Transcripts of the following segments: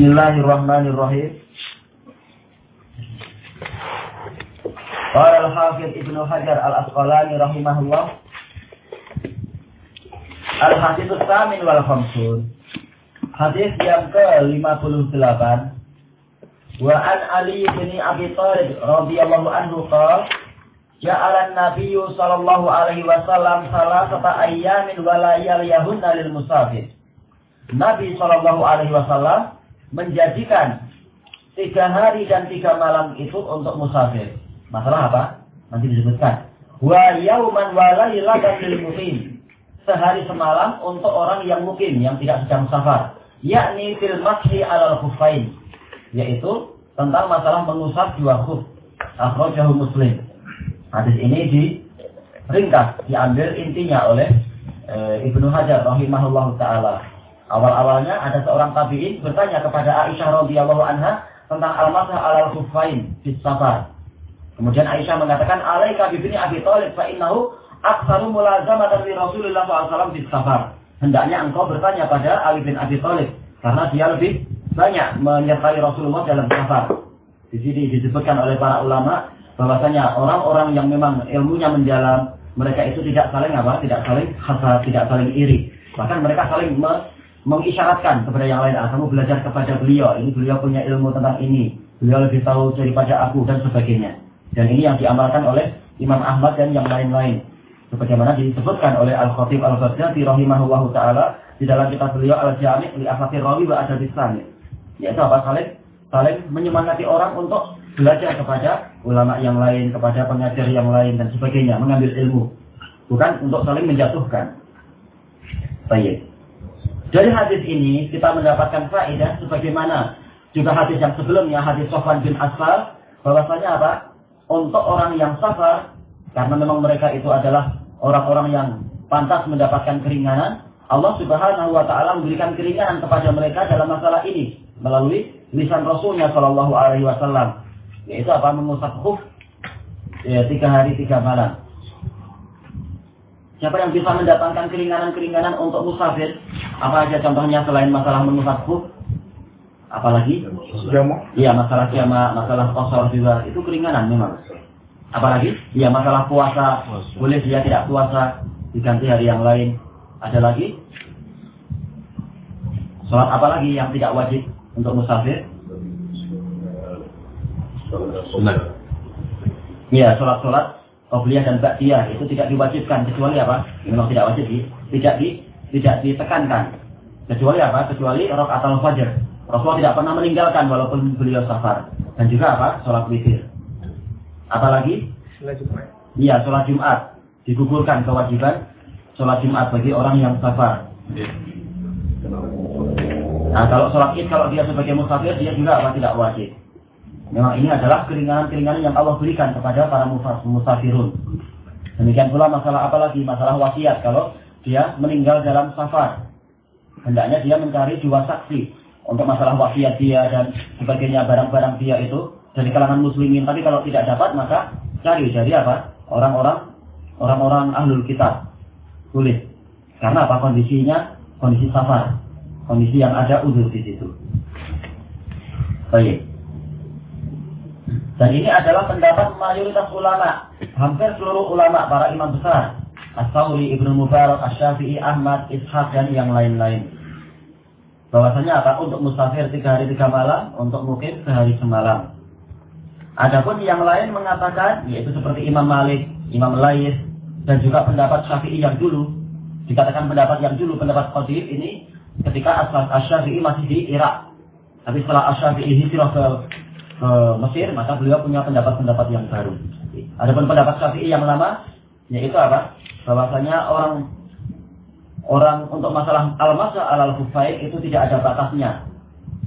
Bismillahirrahmanirrahim. Qala al-Hafidh Ibnu Hajar Al-Asqalani rahimahullah. Al-Hadits Tsamin wal Khamsun. Hadis yang ke-58 Wa an Ali bin Abi Thalib radhiyallahu anhu qala Ja'ala an-nabiy sallallahu alaihi wasallam salasata ayyamin wa layaliyahunna lil musafir. Nabi sallallahu alaihi wasallam menjadikan tiga hari dan tiga malam itu untuk musafir. Masalah apa? Nanti disebutkan. Wa yauman wa lailatan lil muqim. Sehari semalam untuk orang yang mukim, yang tidak sedang safar. Yakni fil mashi alal khufain. Yaitu tentang masalah mengusap dua khuf. Akhrajahu Muslim. Hadis ini diringkas, diambil intinya oleh e, Ibnu Hajar rahimahullah taala. Awal-awalnya ada seorang tabi'in bertanya kepada Aisyah radhiyallahu anha tentang al-masah alal khuffain di safar. Kemudian Aisyah mengatakan, "Alaika bibni Abi Thalib fa innahu aktsaru mulazamatan li Rasulillah SAW di safar." Hendaknya engkau bertanya pada Ali bin Abi Thalib karena dia lebih banyak menyertai Rasulullah dalam safar. Di sini disebutkan oleh para ulama bahwasanya orang-orang yang memang ilmunya mendalam, mereka itu tidak saling apa? Tidak saling hasad, tidak saling iri. Bahkan mereka saling mengisyaratkan kepada yang lain, ah, kamu belajar kepada beliau, ini beliau punya ilmu tentang ini, beliau lebih tahu daripada aku dan sebagainya. Dan ini yang diamalkan oleh Imam Ahmad dan yang lain-lain. Sebagaimana disebutkan oleh Al-Khatib Al-Baghdadi rahimahullahu taala di dalam kitab beliau Al-Jami' li Afatir Rawi wa Adab Yaitu apa? Saling saling menyemangati orang untuk belajar kepada ulama yang lain, kepada pengajar yang lain dan sebagainya, mengambil ilmu. Bukan untuk saling menjatuhkan. Baik. Dari hadis ini kita mendapatkan faedah sebagaimana juga hadis yang sebelumnya, hadis Sofwan bin Asfal, bahwasanya apa? Untuk orang yang safar, karena memang mereka itu adalah orang-orang yang pantas mendapatkan keringanan, Allah Subhanahu wa taala memberikan keringanan kepada mereka dalam masalah ini melalui lisan Rasulnya Shallallahu alaihi wasallam yaitu apa mengusap khuf ya, tiga hari tiga malam. Siapa yang bisa mendatangkan keringanan-keringanan untuk musafir? Apa aja contohnya selain masalah mengusap khuf? Apalagi? Iya masalah jama, masalah kosor juga itu keringanan memang. Apalagi? Iya masalah puasa, boleh dia tidak puasa diganti hari yang lain. Ada lagi? Sholat apa lagi yang tidak wajib untuk musafir? Iya, sholat-sholat Qobliyah dan Ba'diyah itu tidak diwajibkan kecuali apa? Memang tidak wajib, tidak di tidak ditekankan. Kecuali apa? Kecuali rakaat al-fajr. Rasulullah tidak pernah meninggalkan walaupun beliau safar. Dan juga apa? Sholat witir. Apalagi? Sholat Jumat. Iya, sholat Jumat. Digugurkan kewajiban sholat Jumat bagi orang yang safar. Nah, kalau sholat id, kalau dia sebagai musafir, dia juga apa? Tidak wajib. Memang ini adalah keringanan-keringanan yang Allah berikan kepada para musafirun. Demikian pula masalah apa lagi? Masalah wasiat. Kalau dia meninggal dalam safar. Hendaknya dia mencari dua saksi. Untuk masalah wasiat dia dan sebagainya barang-barang dia itu. Dari kalangan muslimin. Tapi kalau tidak dapat maka cari dari apa? Orang-orang orang-orang ahlul kitab. Tulis. Karena apa? Kondisinya kondisi safar. Kondisi yang ada udur di situ. Baik. Dan ini adalah pendapat mayoritas ulama. Hampir seluruh ulama, para imam besar. As-Sawri, Ibnu Mubarak, Asy-Syafi'i, Ahmad, Ishaq, dan yang lain-lain. Bahwasanya apa? Untuk musafir tiga hari tiga malam, untuk mukif sehari semalam. Adapun yang lain mengatakan, yaitu seperti Imam Malik, Imam Lais, dan juga pendapat Syafi'i yang dulu. Dikatakan pendapat yang dulu, pendapat Qadir ini ketika Asy-Syafi'i masih di Irak. Tapi setelah Asy-Syafi'i hijrah ke ke Mesir, maka beliau punya pendapat-pendapat yang baru. Adapun pendapat Syafi'i yang lama, yaitu apa? Bahwasanya orang orang untuk masalah al-masa al kufair itu tidak ada batasnya.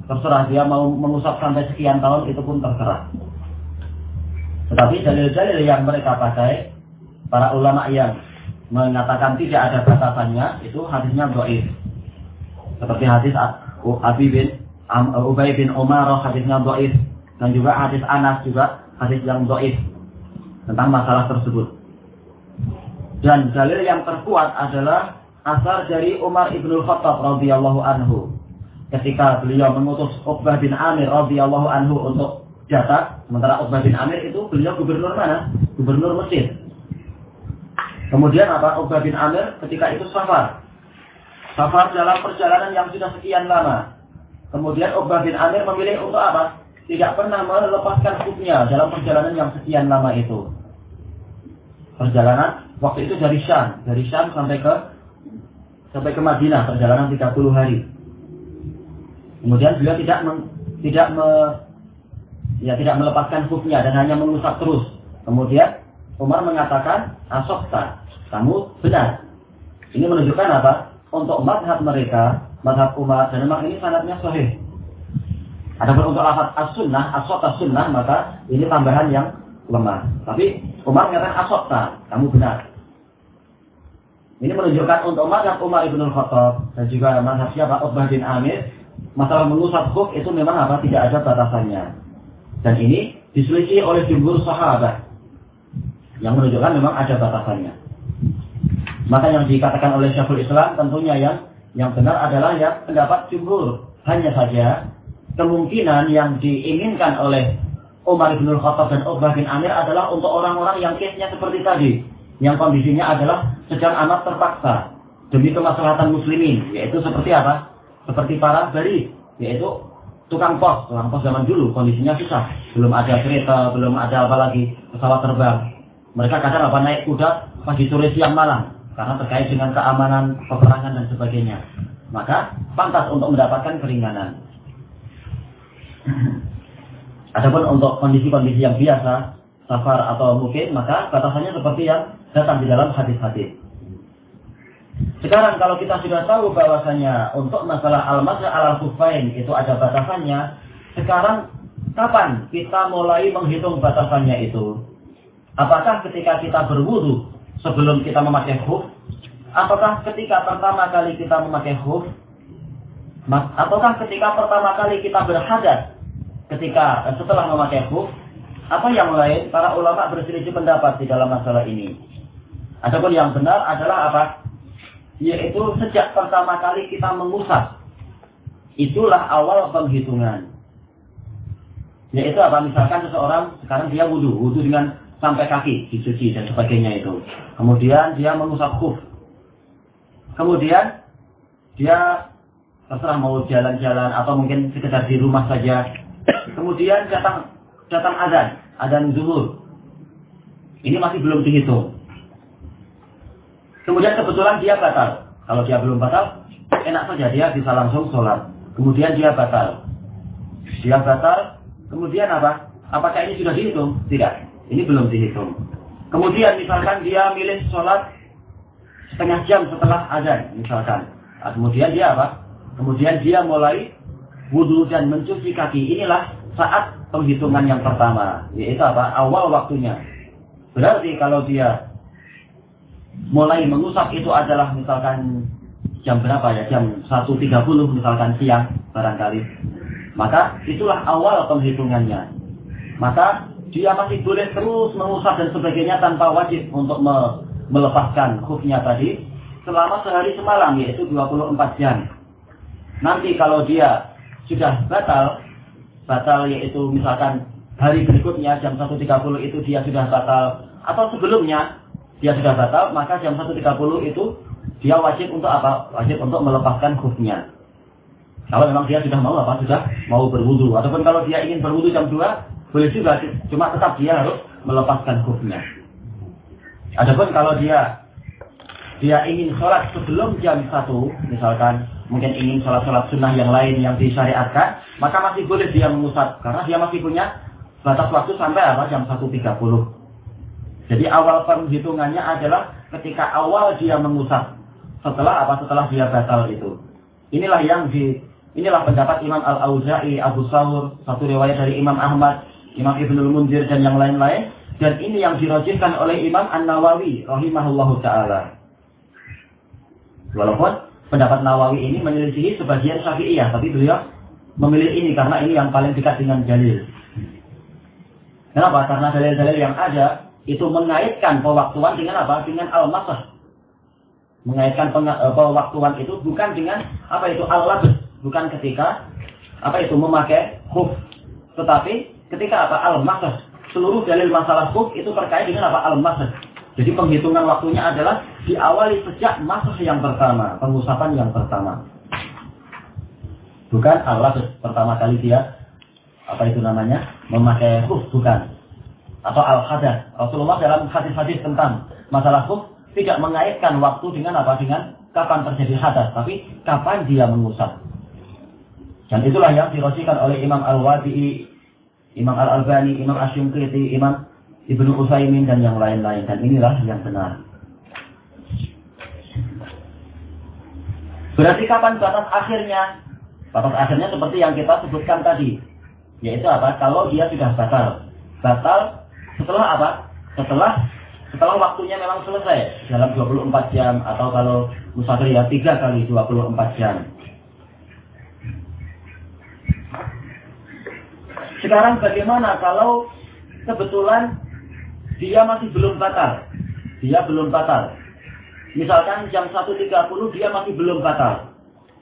Terserah dia mau mengusap sampai sekian tahun itu pun terserah. Tetapi dalil-dalil yang mereka pakai, para ulama yang mengatakan tidak ada batasannya, itu hadisnya doif. Seperti hadis Abi bin Ubay bin Umar, hadisnya doif dan juga hadis Anas juga hadis yang doif tentang masalah tersebut. Dan dalil yang terkuat adalah asar dari Umar ibnu Khattab radhiyallahu anhu. ketika beliau mengutus Uqbah bin Amir radhiyallahu anhu untuk jatah, sementara Uqbah bin Amir itu beliau gubernur mana? Gubernur Mesir. Kemudian apa? Uqbah bin Amir ketika itu safar. Safar dalam perjalanan yang sudah sekian lama. Kemudian Uqbah bin Amir memilih untuk apa? Tidak pernah melepaskan hukumnya dalam perjalanan yang sekian lama itu. Perjalanan waktu itu dari Syam, dari Syam sampai ke sampai ke Madinah perjalanan 30 hari. Kemudian beliau tidak men, tidak me, ya tidak melepaskan hukumnya dan hanya mengusap terus. Kemudian Umar mengatakan asokta kamu benar. Ini menunjukkan apa? Untuk madhab mereka, madhab Umar, dan memang ini sanatnya sahih. Adapun untuk lafaz as-sunnah, as sunnah maka ini tambahan yang lemah. Tapi Umar mengatakan asokta, kamu benar. Ini menunjukkan untuk madhab Umar ibn Khattab dan juga madhab siapa Uqbah bin Amir, masalah mengusap khuf itu memang apa? Tidak ada batasannya. Dan ini diselisih oleh jumhur sahabat yang menunjukkan memang ada batasannya. Maka yang dikatakan oleh Syekhul Islam tentunya yang yang benar adalah yang pendapat jumhur. Hanya saja kemungkinan yang diinginkan oleh Umar bin Khattab dan Uqbah bin Amir adalah untuk orang-orang yang case-nya seperti tadi. Yang kondisinya adalah sedang amat terpaksa. Demi kemaslahatan muslimin. Yaitu seperti apa? Seperti para bari. Yaitu tukang pos. Tukang pos zaman dulu kondisinya susah. Belum ada kereta, belum ada apa lagi pesawat terbang. Mereka kadang apa naik kuda pagi sore siang malam karena terkait dengan keamanan peperangan dan sebagainya. Maka pantas untuk mendapatkan keringanan. Adapun untuk kondisi-kondisi yang biasa, safar atau mungkin, maka batasannya seperti yang datang di dalam hadis-hadis. Sekarang kalau kita sudah tahu bahwasanya untuk masalah al-masya al-kufain itu ada batasannya, sekarang kapan kita mulai menghitung batasannya itu? Apakah ketika kita berwudu sebelum kita memakai khuf? Apakah ketika pertama kali kita memakai khuf? Ataukah ketika pertama kali kita berhadas ketika setelah memakai khuf? Atau yang lain, para ulama berselisih pendapat di dalam masalah ini. Adapun yang benar adalah apa? Yaitu sejak pertama kali kita mengusap. Itulah awal penghitungan. Yaitu apa? Misalkan seseorang sekarang dia wudhu. Wudhu dengan sampai kaki dicuci dan sebagainya itu. Kemudian dia mengusap khuf. Kemudian dia terserah mau jalan-jalan atau mungkin sekedar di rumah saja. Kemudian datang datang adan, adan zuhur. Ini masih belum dihitung. Kemudian kebetulan dia batal. Kalau dia belum batal, enak saja dia bisa langsung sholat. Kemudian dia batal. Dia batal, kemudian apa? Apakah ini sudah dihitung? Tidak. Ini belum dihitung. Kemudian misalkan dia milih sholat setengah jam setelah azan, misalkan. Nah, kemudian dia apa? Kemudian dia mulai wudhu dan mencuci kaki. Inilah saat penghitungan yang pertama, yaitu apa? Awal waktunya. Berarti kalau dia mulai mengusap itu adalah misalkan jam berapa ya? Jam 1.30 misalkan siang barangkali. Maka itulah awal penghitungannya. Maka dia masih boleh terus mengusap dan sebagainya tanpa wajib untuk me melepaskan khufnya tadi selama sehari semalam yaitu 24 jam. Nanti kalau dia sudah batal, batal yaitu misalkan hari berikutnya jam 1.30 itu dia sudah batal atau sebelumnya dia sudah batal, maka jam 1.30 itu dia wajib untuk apa? Wajib untuk melepaskan khufnya. Kalau memang dia sudah mau apa? Sudah mau berwudu. Ataupun kalau dia ingin berwudu jam 2, boleh juga, cuma tetap dia harus melepaskan hukumnya. Adapun kalau dia dia ingin sholat sebelum jam satu, misalkan mungkin ingin sholat-sholat sunnah yang lain yang disyariatkan, maka masih boleh dia mengusap karena dia masih punya batas waktu sampai apa jam 1.30. Jadi awal perhitungannya adalah ketika awal dia mengusap setelah apa setelah dia batal itu. Inilah yang di inilah pendapat Imam Al Auza'i, Abu Sawur, satu riwayat dari Imam Ahmad Imam Ibnul Munzir dan yang lain-lain dan ini yang dirojihkan oleh Imam An-Nawawi rahimahullahu taala. Walaupun pendapat Nawawi ini menyelisihi sebagian Syafi'iyah, tapi beliau memilih ini karena ini yang paling dekat dengan dalil. Kenapa? Karena dalil-dalil yang ada itu mengaitkan pewaktuan dengan apa? Dengan al-masah. Mengaitkan eh, pewaktuan itu bukan dengan apa itu al-labs, bukan ketika apa itu memakai khuf. Tetapi ketika apa al-masah. Seluruh dalil masalah khuf itu terkait dengan apa al-masah. Jadi penghitungan waktunya adalah diawali sejak masah yang pertama, pengusapan yang pertama. Bukan Allah pertama kali dia apa itu namanya memakai khuf bukan atau al hadas Rasulullah dalam hadis-hadis tentang masalah khuf tidak mengaitkan waktu dengan apa dengan kapan terjadi hadas, tapi kapan dia mengusap. Dan itulah yang dirosikan oleh Imam Al-Wadi'i, Imam Al-Albani, Imam Asyumkiti, Imam Ibnu Usaimin dan yang lain-lain. Dan inilah yang benar. Berarti kapan batas akhirnya? Batas akhirnya seperti yang kita sebutkan tadi. Yaitu apa? Kalau dia sudah batal. Batal setelah apa? Setelah setelah waktunya memang selesai dalam 24 jam atau kalau musafir ya 3 kali 24 jam. Sekarang bagaimana kalau kebetulan dia masih belum batal? Dia belum batal. Misalkan jam 1.30 dia masih belum batal.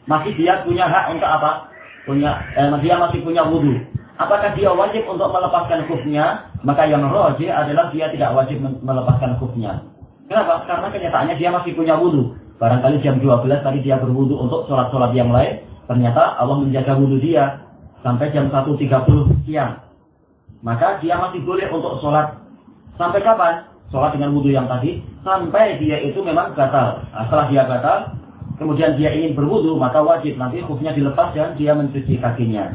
Masih dia punya hak untuk apa? Punya eh, dia masih punya wudhu. Apakah dia wajib untuk melepaskan kufnya? Maka yang roji adalah dia tidak wajib melepaskan kufnya. Kenapa? Karena kenyataannya dia masih punya wudhu. Barangkali jam 12 tadi dia berwudhu untuk sholat-sholat yang lain. Ternyata Allah menjaga wudhu dia sampai jam 1.30 siang. Maka dia masih boleh untuk sholat. Sampai kapan? Sholat dengan wudhu yang tadi. Sampai dia itu memang batal. Nah, setelah dia batal, kemudian dia ingin berwudhu, maka wajib nanti kufnya dilepas dan dia mencuci kakinya.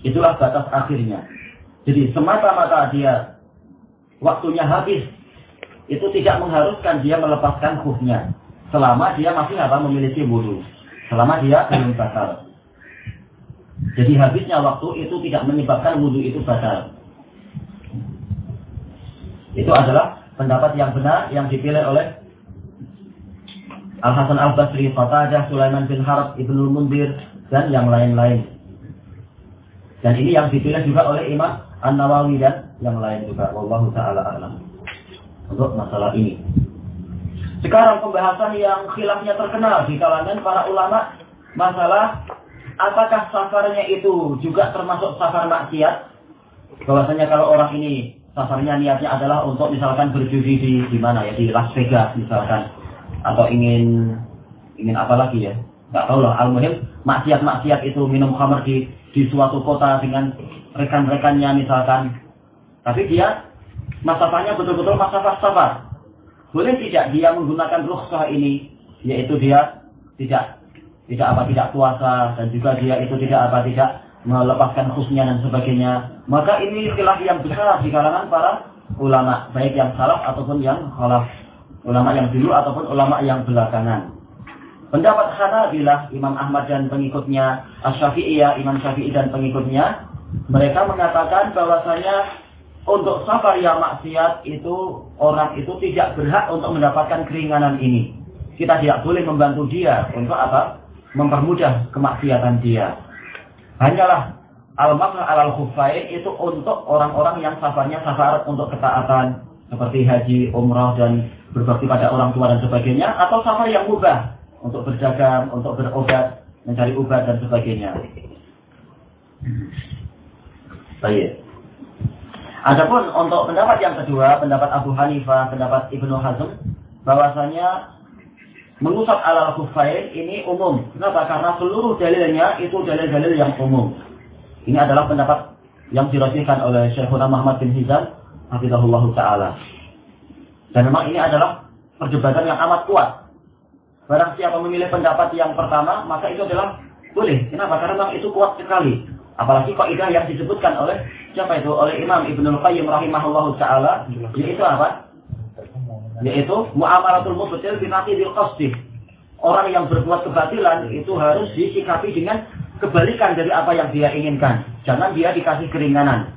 Itulah batas akhirnya. Jadi semata-mata dia waktunya habis, itu tidak mengharuskan dia melepaskan khufnya. Selama dia masih apa memiliki wudhu. Selama dia belum batal. Jadi habisnya waktu itu tidak menyebabkan wudhu itu batal. Itu adalah pendapat yang benar yang dipilih oleh Al-Hasan Al-Basri, Fatahah, Sulaiman bin Harb, Ibnu Mundir, dan yang lain-lain. Dan ini yang dipilih juga oleh Imam An-Nawawi dan yang lain juga. Wallahu ta'ala alam. Untuk masalah ini. Sekarang pembahasan yang khilafnya terkenal di kalangan para ulama. Masalah apakah safarnya itu juga termasuk safar maksiat? Bahwasanya kalau orang ini safarnya niatnya adalah untuk misalkan berjudi di di mana ya di Las Vegas misalkan atau ingin ingin apa lagi ya nggak tahu lah al-muhim maksiat-maksiat itu minum khamar di di suatu kota dengan rekan-rekannya misalkan. Tapi dia masafahnya betul-betul masafah safar. Boleh tidak dia menggunakan rukhsah ini, yaitu dia tidak tidak apa tidak puasa dan juga dia itu tidak apa tidak melepaskan khusnya dan sebagainya. Maka ini istilah yang besar di kalangan para ulama, baik yang salaf ataupun yang khalaf. Ulama yang dulu ataupun ulama yang belakangan. Pendapat Hanabilah, Imam Ahmad dan pengikutnya, Asy-Syafi'iyah, Imam Syafi'i dan pengikutnya, mereka mengatakan bahwasanya untuk safar yang maksiat itu orang itu tidak berhak untuk mendapatkan keringanan ini. Kita tidak boleh membantu dia untuk apa? Mempermudah kemaksiatan dia. Hanyalah al-makna al-khufain itu untuk orang-orang yang safarnya safar untuk ketaatan seperti haji, umrah dan berbakti pada orang tua dan sebagainya atau safar yang mubah untuk berdagang, untuk berobat, mencari obat dan sebagainya. Baik. Adapun untuk pendapat yang kedua, pendapat Abu Hanifah, pendapat Ibnu Hazm, bahwasanya mengusap ala kufair ini umum. Kenapa? Karena seluruh dalilnya itu dalil-dalil yang umum. Ini adalah pendapat yang dirasikan oleh Syekhuna Muhammad bin Hizam, Hafizahullah Ta'ala. Dan memang ini adalah perdebatan yang amat kuat Barang siapa memilih pendapat yang pertama, maka itu adalah boleh. Kenapa? Karena memang itu kuat sekali. Apalagi kaidah yang disebutkan oleh siapa itu? Oleh Imam Ibnu Qayyim rahimahullahu taala, yaitu apa? Yaitu muamalatul mubtil binaqidil qasdi. Orang yang berbuat kebatilan itu harus disikapi dengan kebalikan dari apa yang dia inginkan. Jangan dia dikasih keringanan.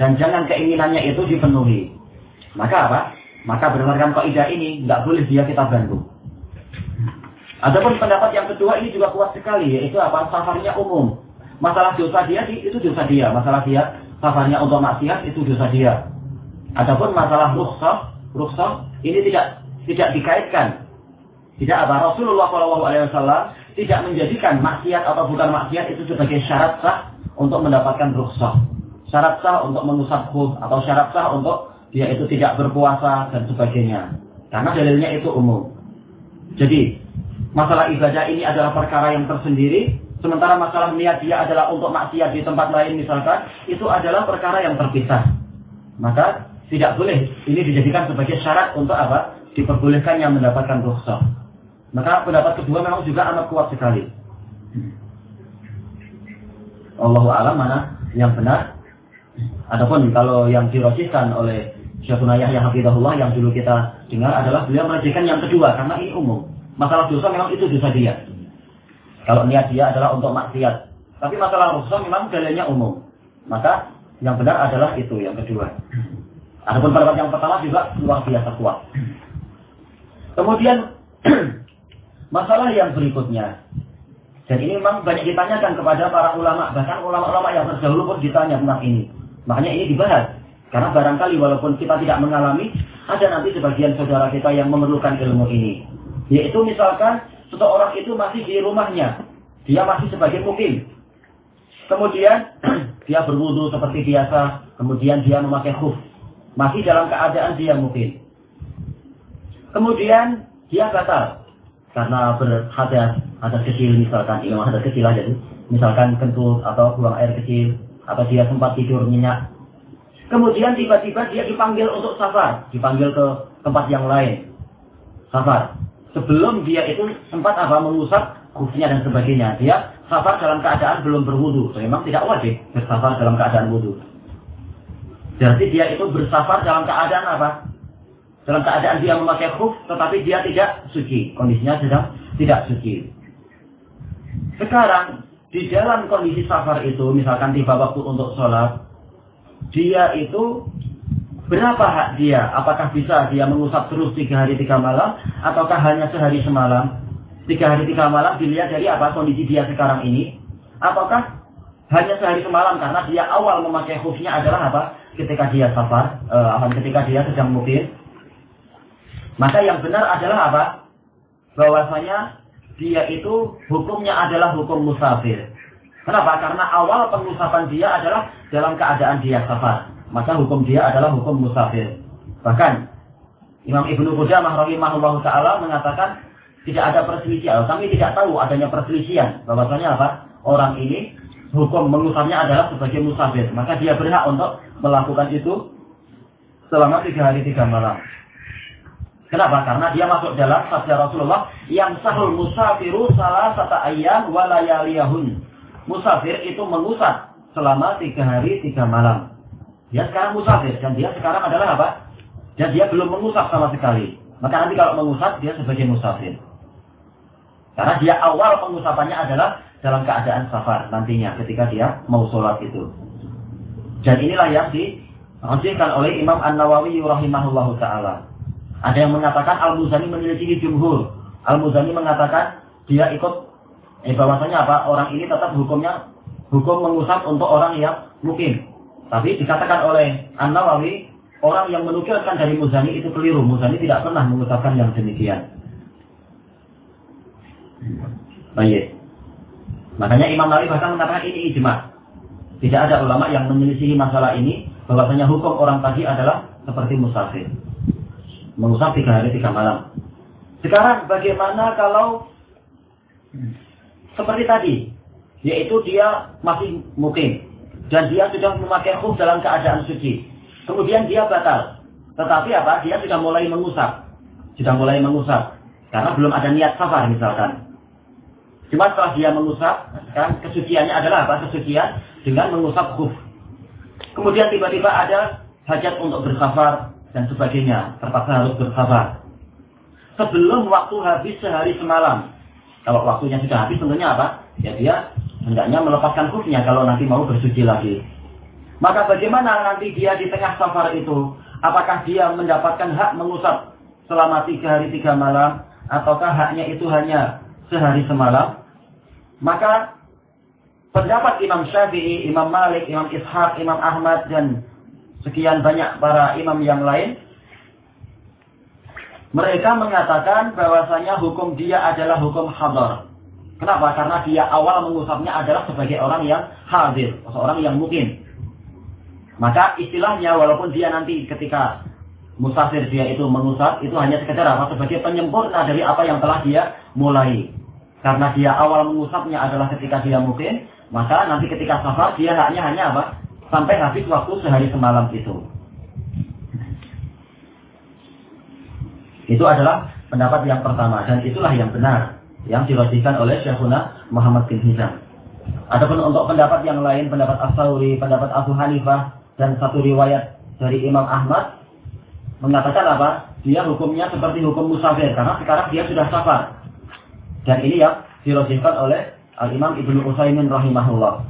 Dan jangan keinginannya itu dipenuhi. Maka apa? Maka berdasarkan kaidah ini, nggak boleh dia kita bantu. Adapun pendapat yang kedua ini juga kuat sekali, yaitu apa? Safarnya umum. Masalah dosa dia itu dosa dia. Masalah dia safarnya untuk maksiat itu dosa dia. Adapun masalah rukhsah, rukhsah ini tidak tidak dikaitkan. Tidak apa Rasulullah Wasallam tidak menjadikan maksiat atau bukan maksiat itu sebagai syarat sah untuk mendapatkan rukhsah. Syarat sah untuk mengusap khuf atau syarat sah untuk dia itu tidak berpuasa dan sebagainya. Karena dalilnya itu umum. Jadi, masalah ibadah ini adalah perkara yang tersendiri, sementara masalah niat dia adalah untuk maksiat di tempat lain misalkan, itu adalah perkara yang terpisah. Maka tidak boleh ini dijadikan sebagai syarat untuk apa? Diperbolehkannya mendapatkan rukhsah. Maka pendapat kedua memang juga amat kuat sekali. Allah alam mana yang benar. Adapun kalau yang dirosihkan oleh Syekhuna Yahya Hafidahullah yang dulu kita dengar adalah beliau merajihkan yang kedua karena ini umum. Masalah dosa memang itu dosa dia. Kalau niat dia adalah untuk maksiat. Tapi masalah dosa memang dalilnya umum. Maka yang benar adalah itu yang kedua. Adapun pendapat yang pertama juga luar biasa kuat. Kemudian Masalah yang berikutnya. Dan ini memang banyak ditanyakan kepada para ulama. Bahkan ulama-ulama yang terdahulu pun ditanya tentang ini. Makanya ini dibahas. Karena barangkali walaupun kita tidak mengalami, ada nanti sebagian saudara kita yang memerlukan ilmu ini. Yaitu misalkan seseorang itu masih di rumahnya. Dia masih sebagai mukim. Kemudian dia berwudu seperti biasa. Kemudian dia memakai khuf. Masih dalam keadaan dia mukim. Kemudian dia batal karena berhadas hadas kecil misalkan ilmu hadas kecil aja tuh misalkan kentut atau buang air kecil atau dia sempat tidur nyenyak. Kemudian tiba-tiba dia dipanggil untuk safar. Dipanggil ke tempat yang lain. Safar. Sebelum dia itu sempat apa mengusap kufnya dan sebagainya. Dia safar dalam keadaan belum berwudu. So, memang tidak wajib bersafar dalam keadaan wudu. Berarti dia itu bersafar dalam keadaan apa dalam keadaan dia memakai khuf, tetapi dia tidak suci. Kondisinya sedang tidak suci. Sekarang, di dalam kondisi safar itu, misalkan tiba waktu untuk sholat, dia itu berapa hak dia? Apakah bisa dia mengusap terus tiga hari tiga malam, ataukah hanya sehari semalam? Tiga hari tiga malam dilihat dari apa kondisi dia sekarang ini? Ataukah hanya sehari semalam karena dia awal memakai khufnya adalah apa? Ketika dia safar, uh, ketika dia sedang mukir, maka yang benar adalah apa? Bahwasanya dia itu hukumnya adalah hukum musafir. Kenapa? Karena awal pengusapan dia adalah dalam keadaan dia safar. Maka hukum dia adalah hukum musafir. Bahkan Imam Ibnu Qudamah rahimahullah taala mengatakan tidak ada perselisihan. Kami tidak tahu adanya perselisihan. Bahwasanya apa? Orang ini hukum mengusapnya adalah sebagai musafir. Maka dia berhak untuk melakukan itu selama tiga hari tiga malam. Kenapa? Karena dia masuk dalam sabda Rasulullah yang sahul musafiru salah satu ayam walayaliyahun. Musafir itu mengusap selama tiga hari tiga malam. Dia sekarang musafir dan dia sekarang adalah apa? Dan dia belum mengusap sama sekali. Maka nanti kalau mengusap dia sebagai musafir. Karena dia awal pengusapannya adalah dalam keadaan safar nantinya ketika dia mau sholat itu. Dan inilah yang dihasilkan oleh Imam An Nawawi rahimahullahu taala. Ada yang mengatakan Al-Muzani menyelidiki jumhur. Al-Muzani mengatakan dia ikut eh bahwasanya apa? Orang ini tetap hukumnya hukum mengusap untuk orang yang mungkin. Tapi dikatakan oleh An-Nawawi orang yang menukilkan dari Muzani itu keliru. Muzani tidak pernah mengusapkan yang demikian. Baik. Makanya Imam Nawawi bahkan mengatakan ini ijma. Tidak ada ulama yang menyelisihi masalah ini bahwasanya hukum orang tadi adalah seperti musafir mengusap tiga hari tiga malam. Sekarang bagaimana kalau seperti tadi, yaitu dia masih mungkin dan dia sudah memakai khuf dalam keadaan suci. Kemudian dia batal. Tetapi apa? Dia sudah mulai mengusap. Sudah mulai mengusap. Karena belum ada niat safar misalkan. Cuma setelah dia mengusap, kan kesuciannya adalah apa? Kesucian dengan mengusap khuf. Kemudian tiba-tiba ada hajat untuk bersafar, dan sebagainya. Terpaksa harus bersabar. Sebelum waktu habis sehari semalam. Kalau waktunya sudah habis tentunya apa? Ya dia hendaknya melepaskan kufnya kalau nanti mau bersuci lagi. Maka bagaimana nanti dia di tengah safar itu? Apakah dia mendapatkan hak mengusap selama tiga hari tiga malam? Ataukah haknya itu hanya sehari semalam? Maka pendapat Imam Syafi'i, Imam Malik, Imam Ishaq, Imam Ahmad, dan sekian banyak para imam yang lain mereka mengatakan bahwasanya hukum dia adalah hukum hadar Kenapa? Karena dia awal mengusapnya adalah sebagai orang yang hadir, seorang yang mungkin. Maka istilahnya walaupun dia nanti ketika musafir dia itu mengusap, itu hanya sekedar apa? Sebagai penyempurna dari apa yang telah dia mulai. Karena dia awal mengusapnya adalah ketika dia mungkin, maka nanti ketika safar dia haknya hanya apa? Sampai habis waktu sehari semalam itu. Itu adalah pendapat yang pertama dan itulah yang benar yang dirosikan oleh Syekhuna Muhammad bin Hizam. Adapun untuk pendapat yang lain, pendapat As-Sawri, pendapat Abu Hanifah, dan satu riwayat dari Imam Ahmad, mengatakan apa? Dia hukumnya seperti hukum musafir, karena sekarang dia sudah safar. Dan ini yang dirosikan oleh Al-Imam Ibnu Utsaimin rahimahullah.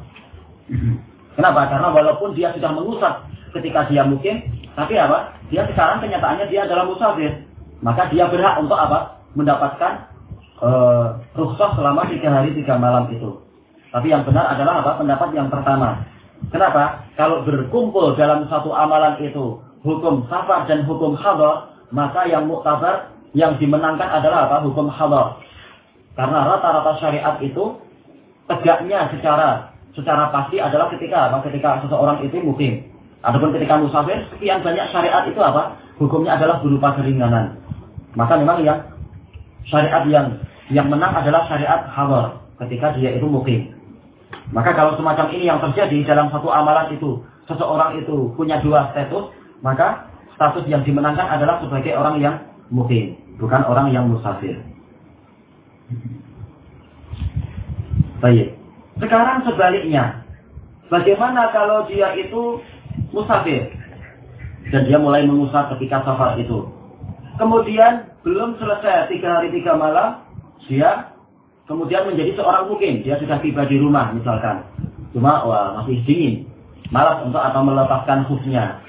Kenapa? Karena walaupun dia sudah mengusap ketika dia mungkin, tapi apa? Dia sekarang kenyataannya dia adalah musafir. Maka dia berhak untuk apa? Mendapatkan uh, rukhsah selama tiga hari tiga malam itu. Tapi yang benar adalah apa? Pendapat yang pertama. Kenapa? Kalau berkumpul dalam satu amalan itu hukum safar dan hukum hadar, maka yang muktabar yang dimenangkan adalah apa? Hukum hadar. Karena rata-rata syariat itu tegaknya secara secara pasti adalah ketika apa? Ketika seseorang itu mukim. Adapun ketika musafir, sekian banyak syariat itu apa? Hukumnya adalah berupa keringanan. Maka memang yang syariat yang yang menang adalah syariat hadar ketika dia itu mukim. Maka kalau semacam ini yang terjadi dalam satu amalan itu, seseorang itu punya dua status, maka status yang dimenangkan adalah sebagai orang yang mukim, bukan orang yang musafir. Baik. Sekarang sebaliknya. Bagaimana kalau dia itu musafir? Dan dia mulai mengusap ketika safar itu. Kemudian belum selesai tiga hari tiga malam, dia kemudian menjadi seorang mukim. Dia sudah tiba di rumah misalkan. Cuma wah, masih dingin. Malas untuk atau melepaskan khusnya.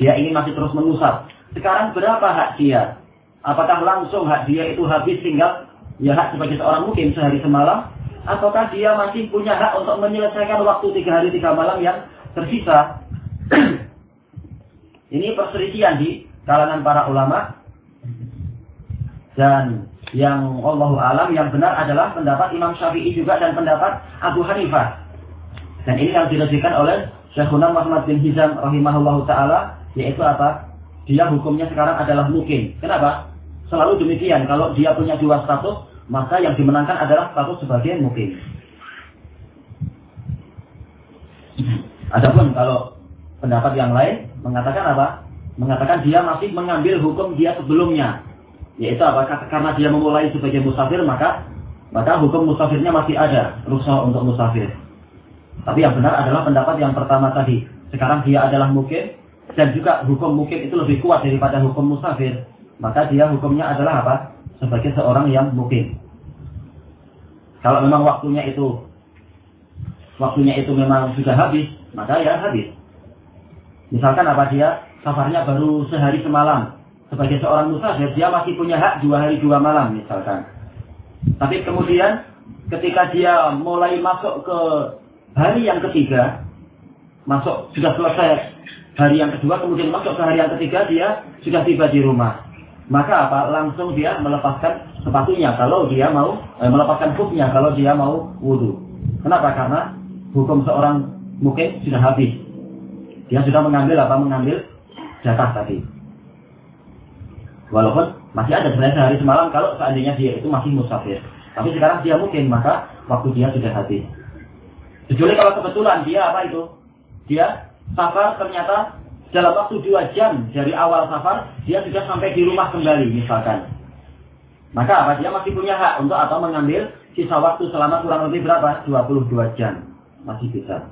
Dia ingin masih terus mengusap. Sekarang berapa hak dia? Apakah langsung hak dia itu habis tinggal ya hak sebagai seorang mukim sehari semalam? Ataukah dia masih punya hak untuk menyelesaikan waktu tiga hari tiga malam yang tersisa? Ini perselisihan di kalangan para ulama dan yang Allah alam yang benar adalah pendapat Imam Syafi'i juga dan pendapat Abu Hanifah. Dan ini yang dirajikan oleh Syekhuna Muhammad bin Hizam rahimahullah ta'ala yaitu apa? Dia hukumnya sekarang adalah mungkin. Kenapa? Selalu demikian. Kalau dia punya dua status, maka yang dimenangkan adalah status sebagai mungkin. Adapun kalau pendapat yang lain mengatakan apa? Mengatakan dia masih mengambil hukum dia sebelumnya yaitu apa? Karena dia memulai sebagai musafir, maka maka hukum musafirnya masih ada, rusak untuk musafir. Tapi yang benar adalah pendapat yang pertama tadi. Sekarang dia adalah mungkin dan juga hukum mungkin itu lebih kuat daripada hukum musafir. Maka dia hukumnya adalah apa? Sebagai seorang yang mungkin. Kalau memang waktunya itu waktunya itu memang sudah habis, maka ya habis. Misalkan apa dia safarnya baru sehari semalam, sebagai seorang musafir dia masih punya hak dua hari dua malam misalkan. Tapi kemudian ketika dia mulai masuk ke hari yang ketiga, masuk sudah selesai hari yang kedua, kemudian masuk ke hari yang ketiga dia sudah tiba di rumah. Maka apa? Langsung dia melepaskan sepatunya kalau dia mau eh, melepaskan hukumnya kalau dia mau wudhu. Kenapa? Karena hukum seorang mungkin sudah habis. Dia sudah mengambil apa? Mengambil jatah tadi. Walaupun masih ada sebenarnya sehari semalam kalau seandainya dia itu masih musafir. Tapi sekarang dia mungkin maka waktu dia sudah habis. Kecuali kalau kebetulan dia apa itu? Dia safar ternyata dalam waktu dua jam dari awal safar dia sudah sampai di rumah kembali misalkan. Maka apa? Dia masih punya hak untuk atau mengambil sisa waktu selama kurang lebih berapa? 22 jam. Masih bisa.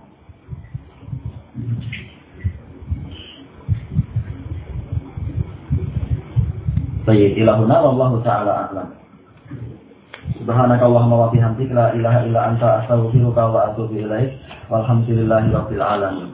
Baik, ilahuna wallahu ta'ala a'lam. Subhanaka Allahumma wa bihamdika la ilaha illa anta astaghfiruka wa atubu ilaik. Walhamdulillahi rabbil alamin.